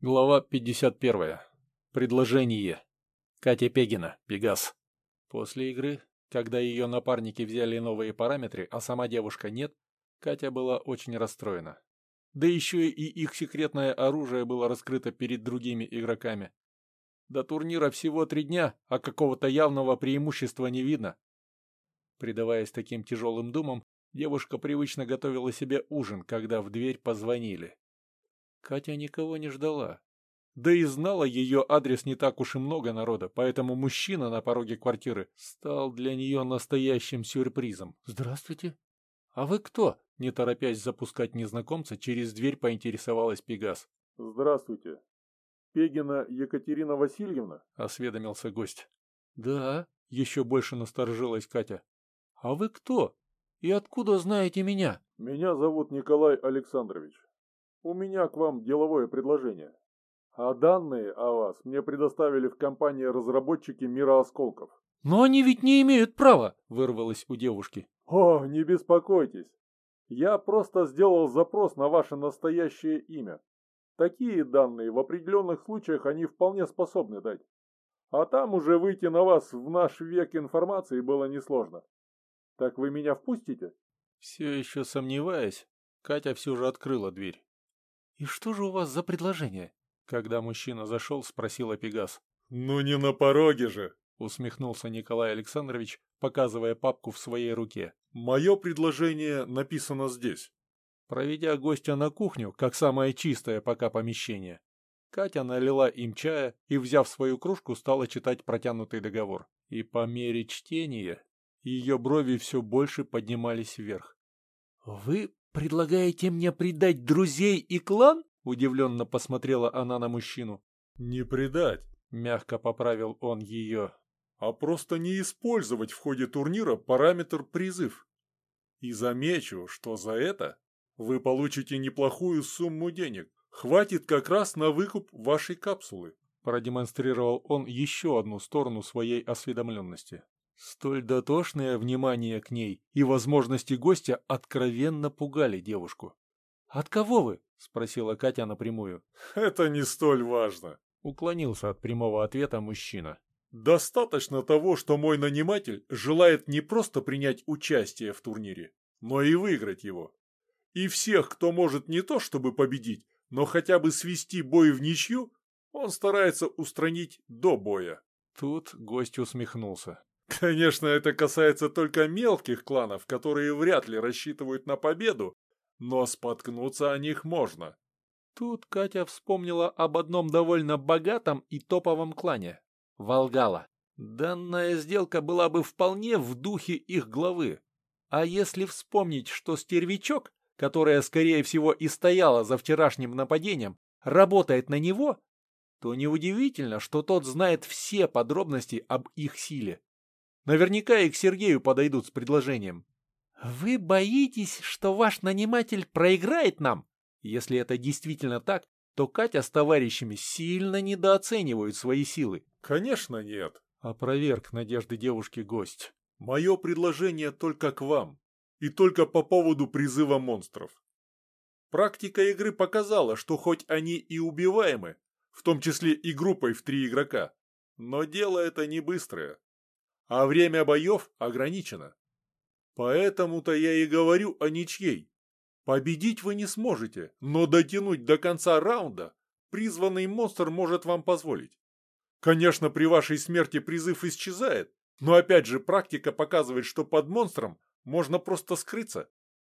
Глава 51. Предложение. Катя Пегина, Пегас. После игры, когда ее напарники взяли новые параметры, а сама девушка нет, Катя была очень расстроена. Да еще и их секретное оружие было раскрыто перед другими игроками. До турнира всего три дня, а какого-то явного преимущества не видно. Предаваясь таким тяжелым думам, девушка привычно готовила себе ужин, когда в дверь позвонили. Катя никого не ждала. Да и знала ее адрес не так уж и много народа, поэтому мужчина на пороге квартиры стал для нее настоящим сюрпризом. «Здравствуйте. А вы кто?» Не торопясь запускать незнакомца, через дверь поинтересовалась Пегас. «Здравствуйте. Пегина Екатерина Васильевна?» — осведомился гость. «Да», — еще больше насторожилась Катя. «А вы кто? И откуда знаете меня?» «Меня зовут Николай Александрович. У меня к вам деловое предложение. А данные о вас мне предоставили в компании разработчики мира осколков. Но они ведь не имеют права, вырвалось у девушки. О, не беспокойтесь. Я просто сделал запрос на ваше настоящее имя. Такие данные в определенных случаях они вполне способны дать. А там уже выйти на вас в наш век информации было несложно. Так вы меня впустите? Все еще сомневаясь, Катя все же открыла дверь. «И что же у вас за предложение?» Когда мужчина зашел, спросила Пегас. «Ну не на пороге же!» усмехнулся Николай Александрович, показывая папку в своей руке. «Мое предложение написано здесь». Проведя гостя на кухню, как самое чистое пока помещение, Катя налила им чая и, взяв свою кружку, стала читать протянутый договор. И по мере чтения ее брови все больше поднимались вверх. «Вы «Предлагаете мне предать друзей и клан?» — удивленно посмотрела она на мужчину. «Не предать», — мягко поправил он ее, «а просто не использовать в ходе турнира параметр призыв. И замечу, что за это вы получите неплохую сумму денег. Хватит как раз на выкуп вашей капсулы». Продемонстрировал он еще одну сторону своей осведомленности. Столь дотошное внимание к ней и возможности гостя откровенно пугали девушку. «От кого вы?» — спросила Катя напрямую. «Это не столь важно», — уклонился от прямого ответа мужчина. «Достаточно того, что мой наниматель желает не просто принять участие в турнире, но и выиграть его. И всех, кто может не то чтобы победить, но хотя бы свести бой в ничью, он старается устранить до боя». Тут гость усмехнулся. Конечно, это касается только мелких кланов, которые вряд ли рассчитывают на победу, но споткнуться о них можно. Тут Катя вспомнила об одном довольно богатом и топовом клане – Волгала. Данная сделка была бы вполне в духе их главы. А если вспомнить, что стервячок, которая, скорее всего, и стояла за вчерашним нападением, работает на него, то неудивительно, что тот знает все подробности об их силе. Наверняка и к Сергею подойдут с предложением. «Вы боитесь, что ваш наниматель проиграет нам?» Если это действительно так, то Катя с товарищами сильно недооценивают свои силы. «Конечно нет», — опроверг надежды девушки гость. «Мое предложение только к вам, и только по поводу призыва монстров. Практика игры показала, что хоть они и убиваемы, в том числе и группой в три игрока, но дело это не быстрое а время боев ограничено. Поэтому-то я и говорю о ничьей. Победить вы не сможете, но дотянуть до конца раунда призванный монстр может вам позволить. Конечно, при вашей смерти призыв исчезает, но опять же практика показывает, что под монстром можно просто скрыться.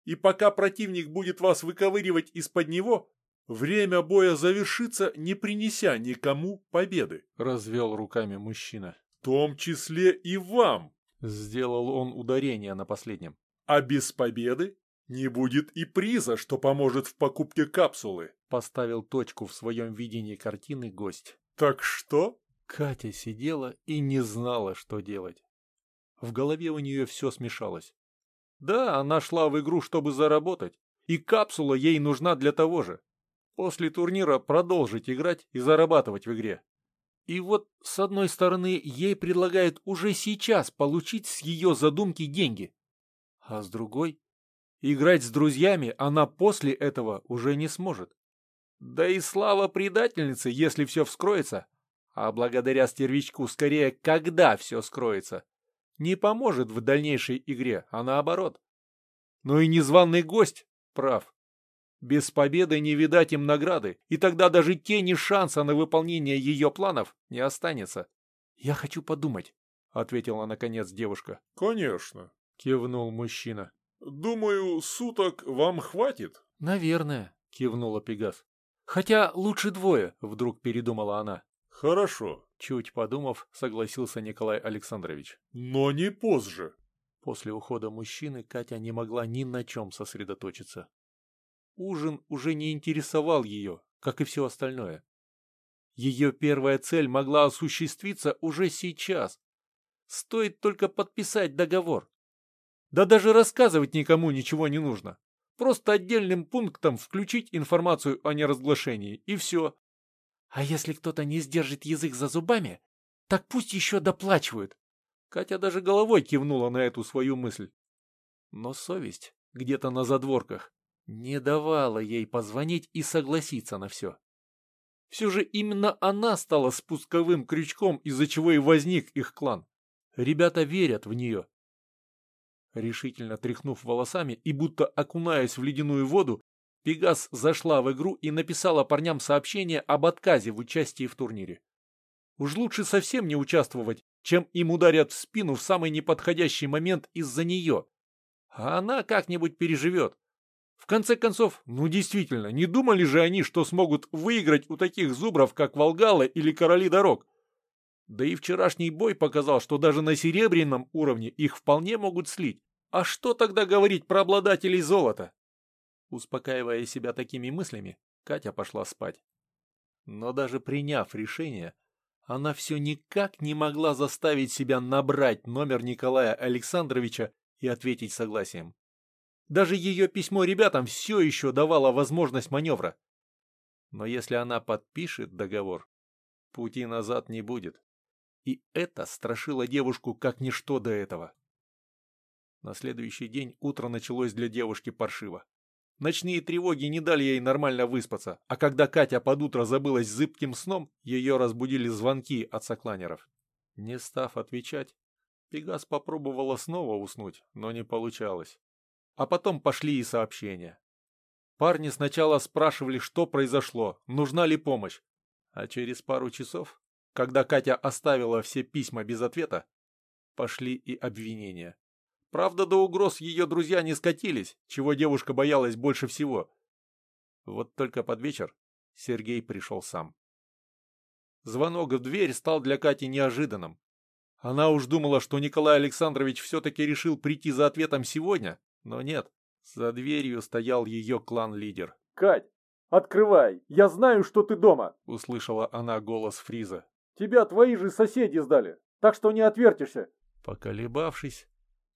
И пока противник будет вас выковыривать из-под него, время боя завершится, не принеся никому победы. Развел руками мужчина том числе и вам!» Сделал он ударение на последнем. «А без победы не будет и приза, что поможет в покупке капсулы!» Поставил точку в своем видении картины гость. «Так что?» Катя сидела и не знала, что делать. В голове у нее все смешалось. Да, она шла в игру, чтобы заработать, и капсула ей нужна для того же. После турнира продолжить играть и зарабатывать в игре. И вот, с одной стороны, ей предлагают уже сейчас получить с ее задумки деньги. А с другой, играть с друзьями она после этого уже не сможет. Да и слава предательницы, если все вскроется. А благодаря стервичку скорее, когда все скроется. Не поможет в дальнейшей игре, а наоборот. Но и незваный гость прав. Без победы не видать им награды, и тогда даже тени шанса на выполнение ее планов не останется. «Я хочу подумать», — ответила наконец девушка. «Конечно», — кивнул мужчина. «Думаю, суток вам хватит?» «Наверное», — кивнула Пегас. «Хотя лучше двое», — вдруг передумала она. «Хорошо», — чуть подумав, согласился Николай Александрович. «Но не позже». После ухода мужчины Катя не могла ни на чем сосредоточиться. Ужин уже не интересовал ее, как и все остальное. Ее первая цель могла осуществиться уже сейчас. Стоит только подписать договор. Да даже рассказывать никому ничего не нужно. Просто отдельным пунктом включить информацию о неразглашении, и все. А если кто-то не сдержит язык за зубами, так пусть еще доплачивают. Катя даже головой кивнула на эту свою мысль. Но совесть где-то на задворках не давала ей позвонить и согласиться на все. Все же именно она стала спусковым крючком, из-за чего и возник их клан. Ребята верят в нее. Решительно тряхнув волосами и будто окунаясь в ледяную воду, Пегас зашла в игру и написала парням сообщение об отказе в участии в турнире. Уж лучше совсем не участвовать, чем им ударят в спину в самый неподходящий момент из-за нее. А она как-нибудь переживет. В конце концов, ну действительно, не думали же они, что смогут выиграть у таких зубров, как Волгала или Короли Дорог? Да и вчерашний бой показал, что даже на серебряном уровне их вполне могут слить. А что тогда говорить про обладателей золота? Успокаивая себя такими мыслями, Катя пошла спать. Но даже приняв решение, она все никак не могла заставить себя набрать номер Николая Александровича и ответить согласием. Даже ее письмо ребятам все еще давало возможность маневра. Но если она подпишет договор, пути назад не будет. И это страшило девушку как ничто до этого. На следующий день утро началось для девушки паршиво. Ночные тревоги не дали ей нормально выспаться, а когда Катя под утро забылась зыбким сном, ее разбудили звонки от сокланеров. Не став отвечать, Пегас попробовала снова уснуть, но не получалось. А потом пошли и сообщения. Парни сначала спрашивали, что произошло, нужна ли помощь. А через пару часов, когда Катя оставила все письма без ответа, пошли и обвинения. Правда, до угроз ее друзья не скатились, чего девушка боялась больше всего. Вот только под вечер Сергей пришел сам. Звонок в дверь стал для Кати неожиданным. Она уж думала, что Николай Александрович все-таки решил прийти за ответом сегодня, но нет, за дверью стоял ее клан-лидер. «Кать, открывай, я знаю, что ты дома!» — услышала она голос Фриза. «Тебя твои же соседи сдали, так что не отвертишься!» Поколебавшись,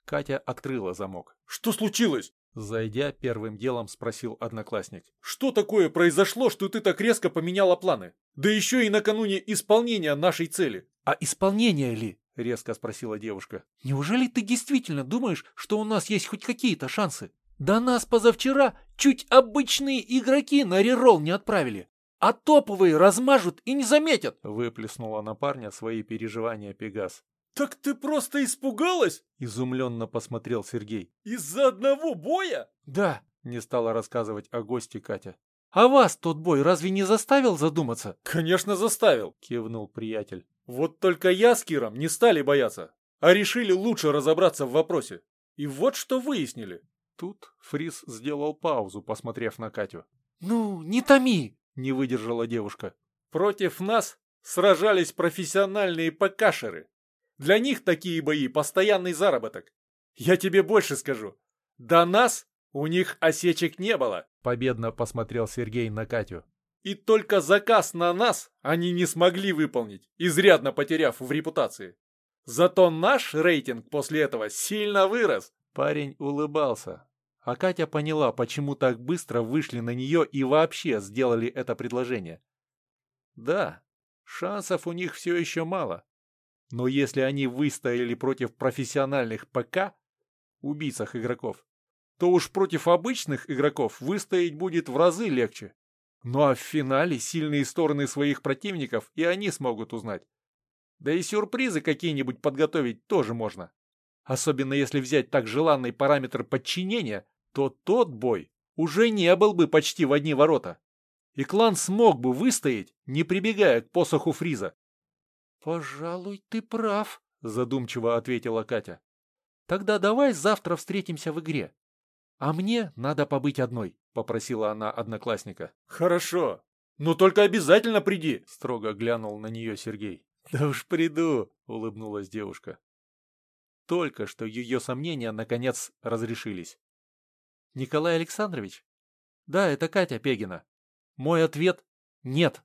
Катя открыла замок. «Что случилось?» Зайдя, первым делом спросил одноклассник. «Что такое произошло, что ты так резко поменяла планы? Да еще и накануне исполнения нашей цели!» «А исполнение ли?» — резко спросила девушка. «Неужели ты действительно думаешь, что у нас есть хоть какие-то шансы? Да нас позавчера чуть обычные игроки на реролл не отправили, а топовые размажут и не заметят!» Выплеснула на парня свои переживания Пегас. «Так ты просто испугалась?» — изумленно посмотрел Сергей. «Из-за одного боя?» «Да», — не стала рассказывать о гости Катя. «А вас тот бой разве не заставил задуматься?» «Конечно заставил», — кивнул приятель. Вот только я с Киром не стали бояться, а решили лучше разобраться в вопросе. И вот что выяснили. Тут Фрис сделал паузу, посмотрев на Катю. «Ну, не томи!» — не выдержала девушка. «Против нас сражались профессиональные покашеры. Для них такие бои — постоянный заработок. Я тебе больше скажу. До нас у них осечек не было!» Победно посмотрел Сергей на Катю. И только заказ на нас они не смогли выполнить, изрядно потеряв в репутации. Зато наш рейтинг после этого сильно вырос. Парень улыбался. А Катя поняла, почему так быстро вышли на нее и вообще сделали это предложение. Да, шансов у них все еще мало. Но если они выстояли против профессиональных ПК, убийцах игроков, то уж против обычных игроков выстоять будет в разы легче. Ну а в финале сильные стороны своих противников и они смогут узнать. Да и сюрпризы какие-нибудь подготовить тоже можно. Особенно если взять так желанный параметр подчинения, то тот бой уже не был бы почти в одни ворота. И клан смог бы выстоять, не прибегая к посоху Фриза. «Пожалуй, ты прав», — задумчиво ответила Катя. «Тогда давай завтра встретимся в игре. А мне надо побыть одной», — попросила она одноклассника. «Хорошо, но только обязательно приди», — строго глянул на нее Сергей. «Да уж приду», — улыбнулась девушка. Только что ее сомнения, наконец, разрешились. «Николай Александрович?» «Да, это Катя Пегина. Мой ответ — нет».